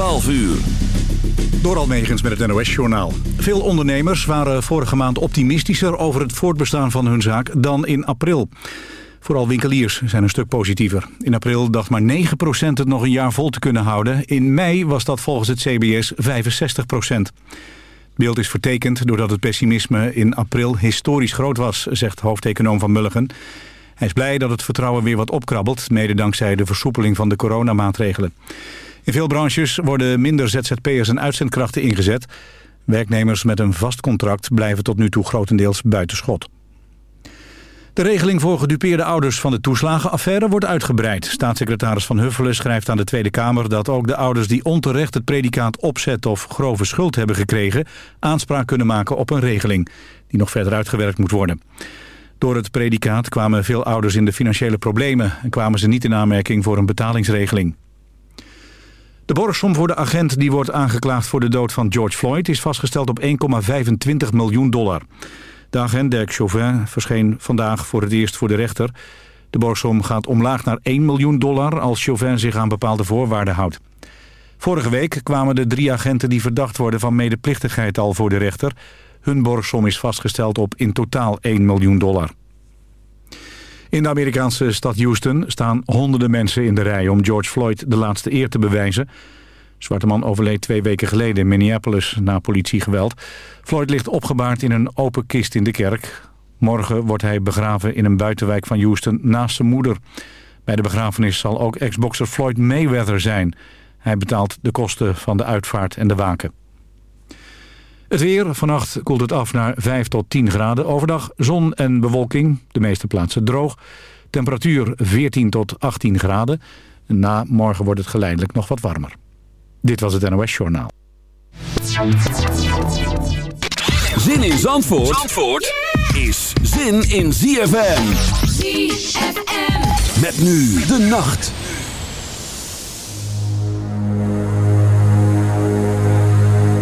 12 uur. Door Almegens met het NOS-journaal. Veel ondernemers waren vorige maand optimistischer over het voortbestaan van hun zaak dan in april. Vooral winkeliers zijn een stuk positiever. In april dacht maar 9% het nog een jaar vol te kunnen houden. In mei was dat volgens het CBS 65%. Het beeld is vertekend doordat het pessimisme in april historisch groot was, zegt hoofdeconoom van Mulligen. Hij is blij dat het vertrouwen weer wat opkrabbelt, mede dankzij de versoepeling van de coronamaatregelen. In veel branches worden minder ZZP'ers en uitzendkrachten ingezet. Werknemers met een vast contract blijven tot nu toe grotendeels buitenschot. De regeling voor gedupeerde ouders van de toeslagenaffaire wordt uitgebreid. Staatssecretaris Van Huffelen schrijft aan de Tweede Kamer... dat ook de ouders die onterecht het predicaat opzet of grove schuld hebben gekregen... aanspraak kunnen maken op een regeling die nog verder uitgewerkt moet worden. Door het predicaat kwamen veel ouders in de financiële problemen... en kwamen ze niet in aanmerking voor een betalingsregeling. De borgsom voor de agent die wordt aangeklaagd voor de dood van George Floyd... is vastgesteld op 1,25 miljoen dollar. De agent Dirk Chauvin verscheen vandaag voor het eerst voor de rechter. De borgsom gaat omlaag naar 1 miljoen dollar... als Chauvin zich aan bepaalde voorwaarden houdt. Vorige week kwamen de drie agenten die verdacht worden van medeplichtigheid al voor de rechter. Hun borgsom is vastgesteld op in totaal 1 miljoen dollar. In de Amerikaanse stad Houston staan honderden mensen in de rij om George Floyd de laatste eer te bewijzen. Zwarte man overleed twee weken geleden in Minneapolis na politiegeweld. Floyd ligt opgebaard in een open kist in de kerk. Morgen wordt hij begraven in een buitenwijk van Houston naast zijn moeder. Bij de begrafenis zal ook ex-boxer Floyd Mayweather zijn. Hij betaalt de kosten van de uitvaart en de waken. Het weer. Vannacht koelt het af naar 5 tot 10 graden. Overdag zon en bewolking. De meeste plaatsen droog. Temperatuur 14 tot 18 graden. Na morgen wordt het geleidelijk nog wat warmer. Dit was het NOS Journaal. Zin in Zandvoort, Zandvoort is zin in ZFM. ZFM. Met nu de nacht.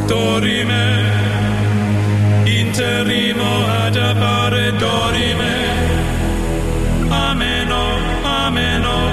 Dorime, appare dorime. Ameno, ameno,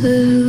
to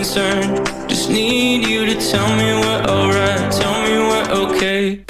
concerned. Just need you to tell me we're alright, tell me we're okay.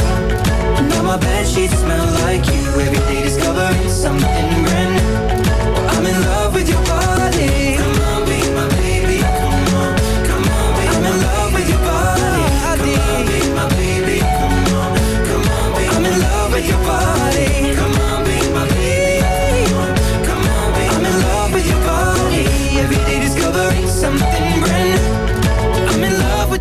My bed sheets smell like you. Every day discovering something brand new. I'm in love with your body.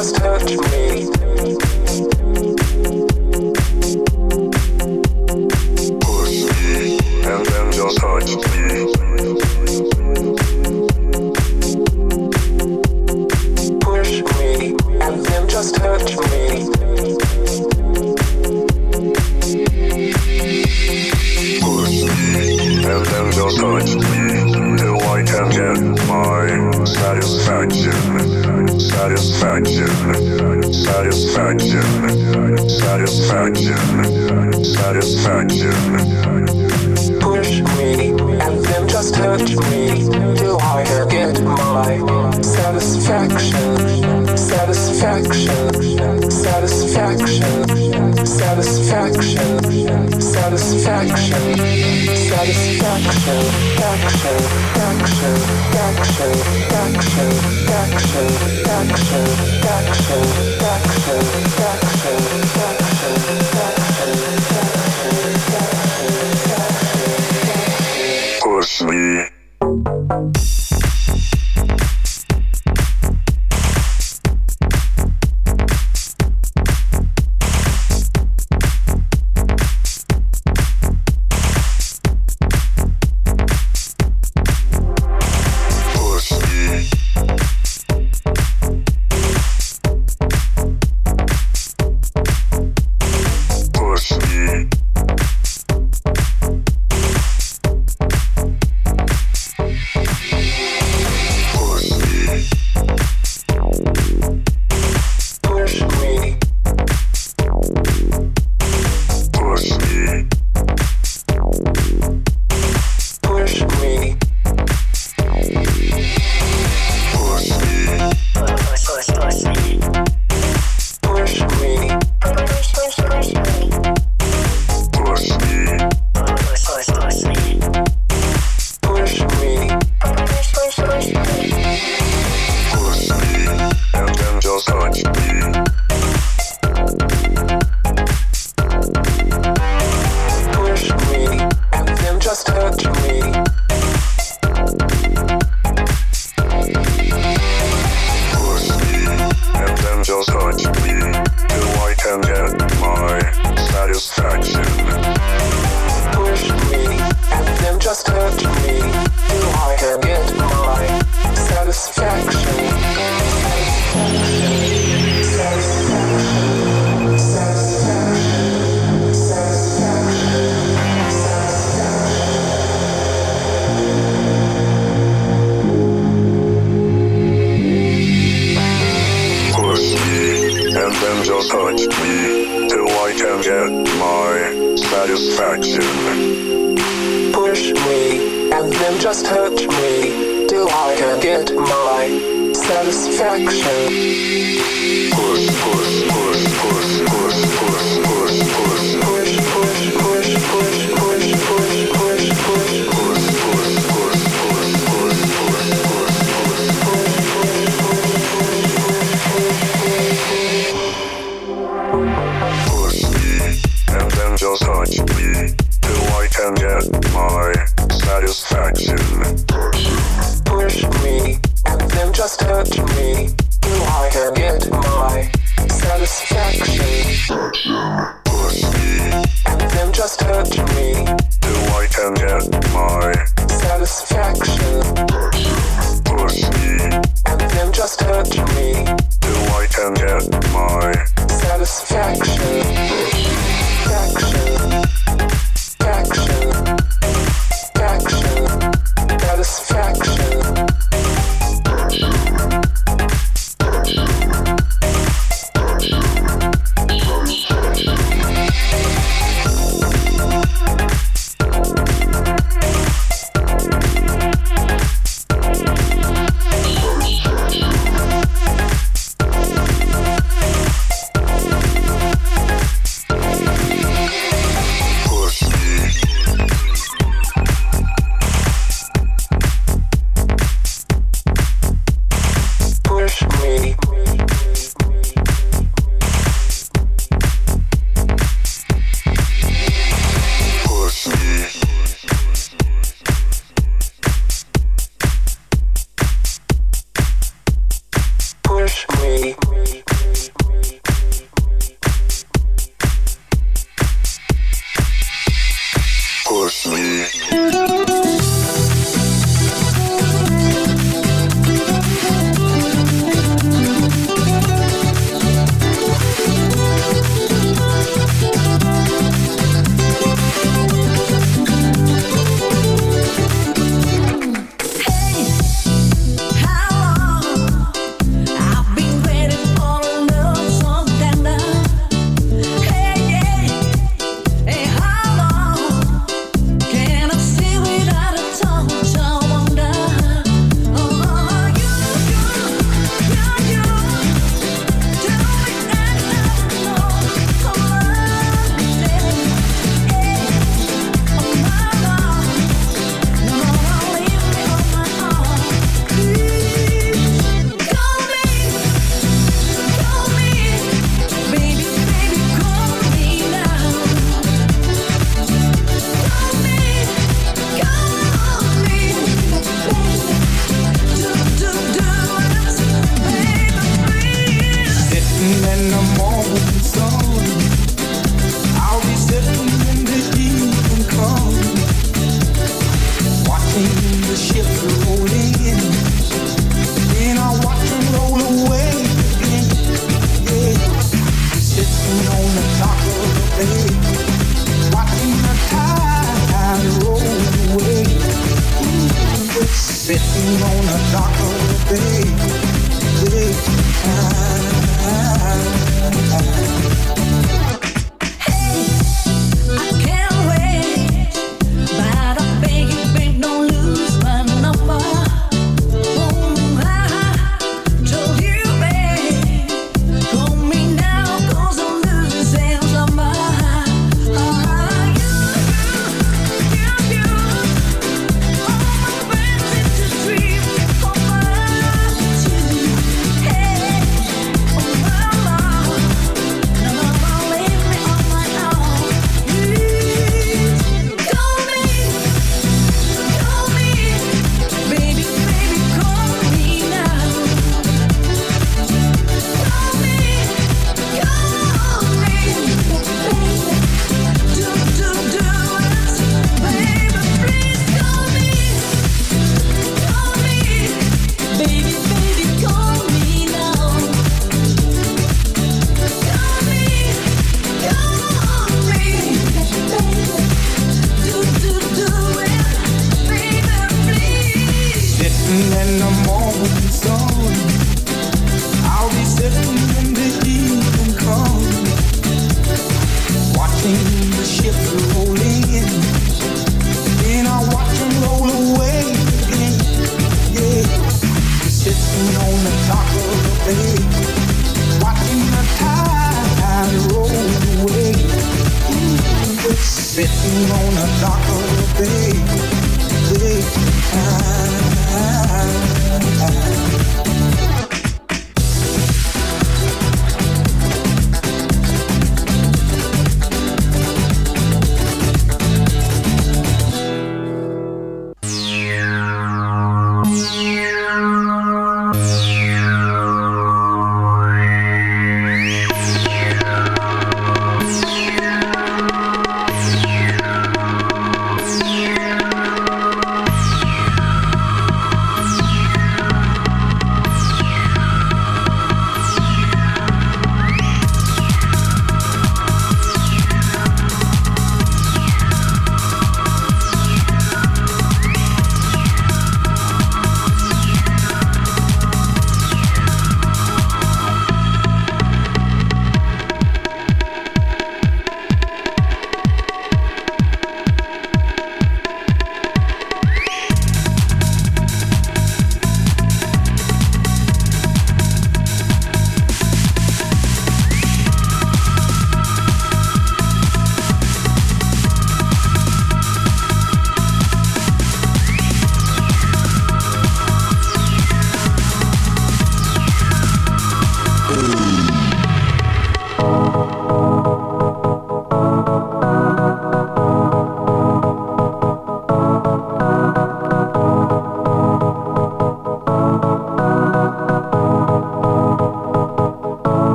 just touch me.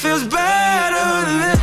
feels better than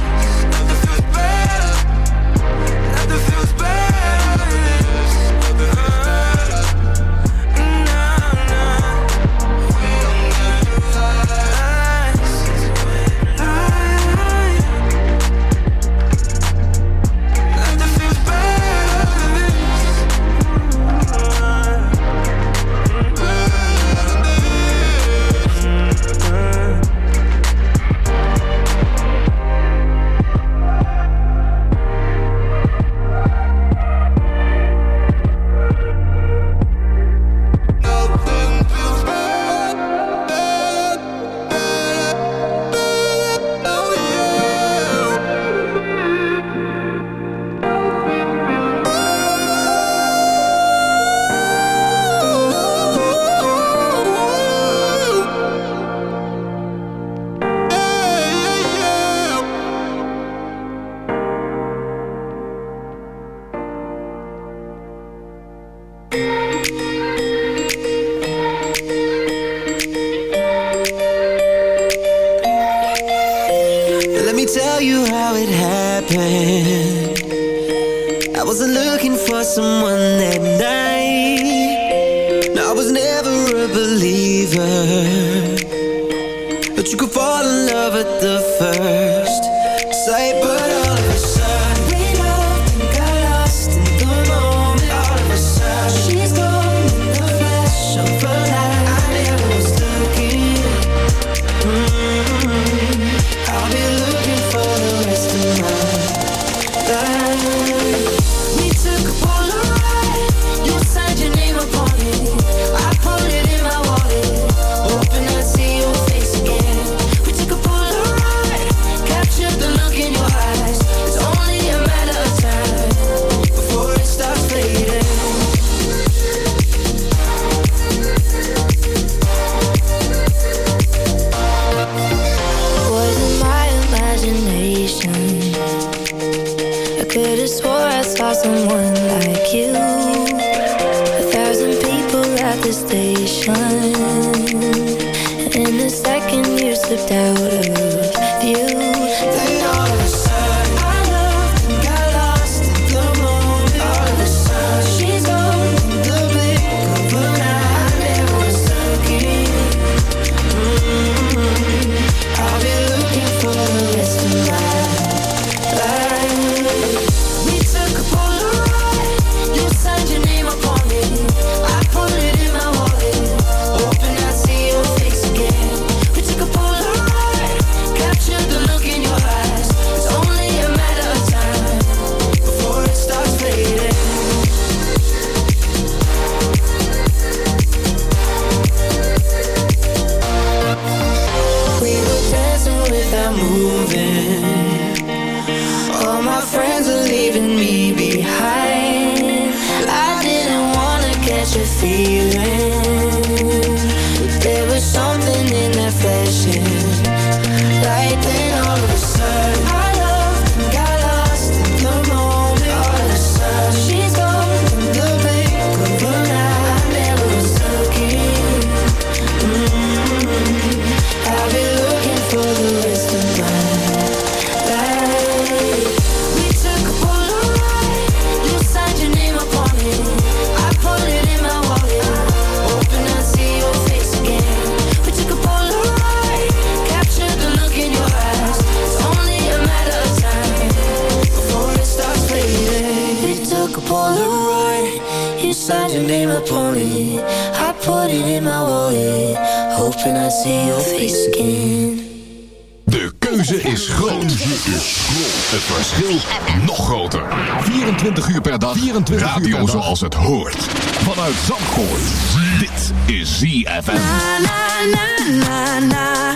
24 Radio uur Radio zoals het hoort. Vanuit Zandvoort. Dit is ZFM. Na, na, na,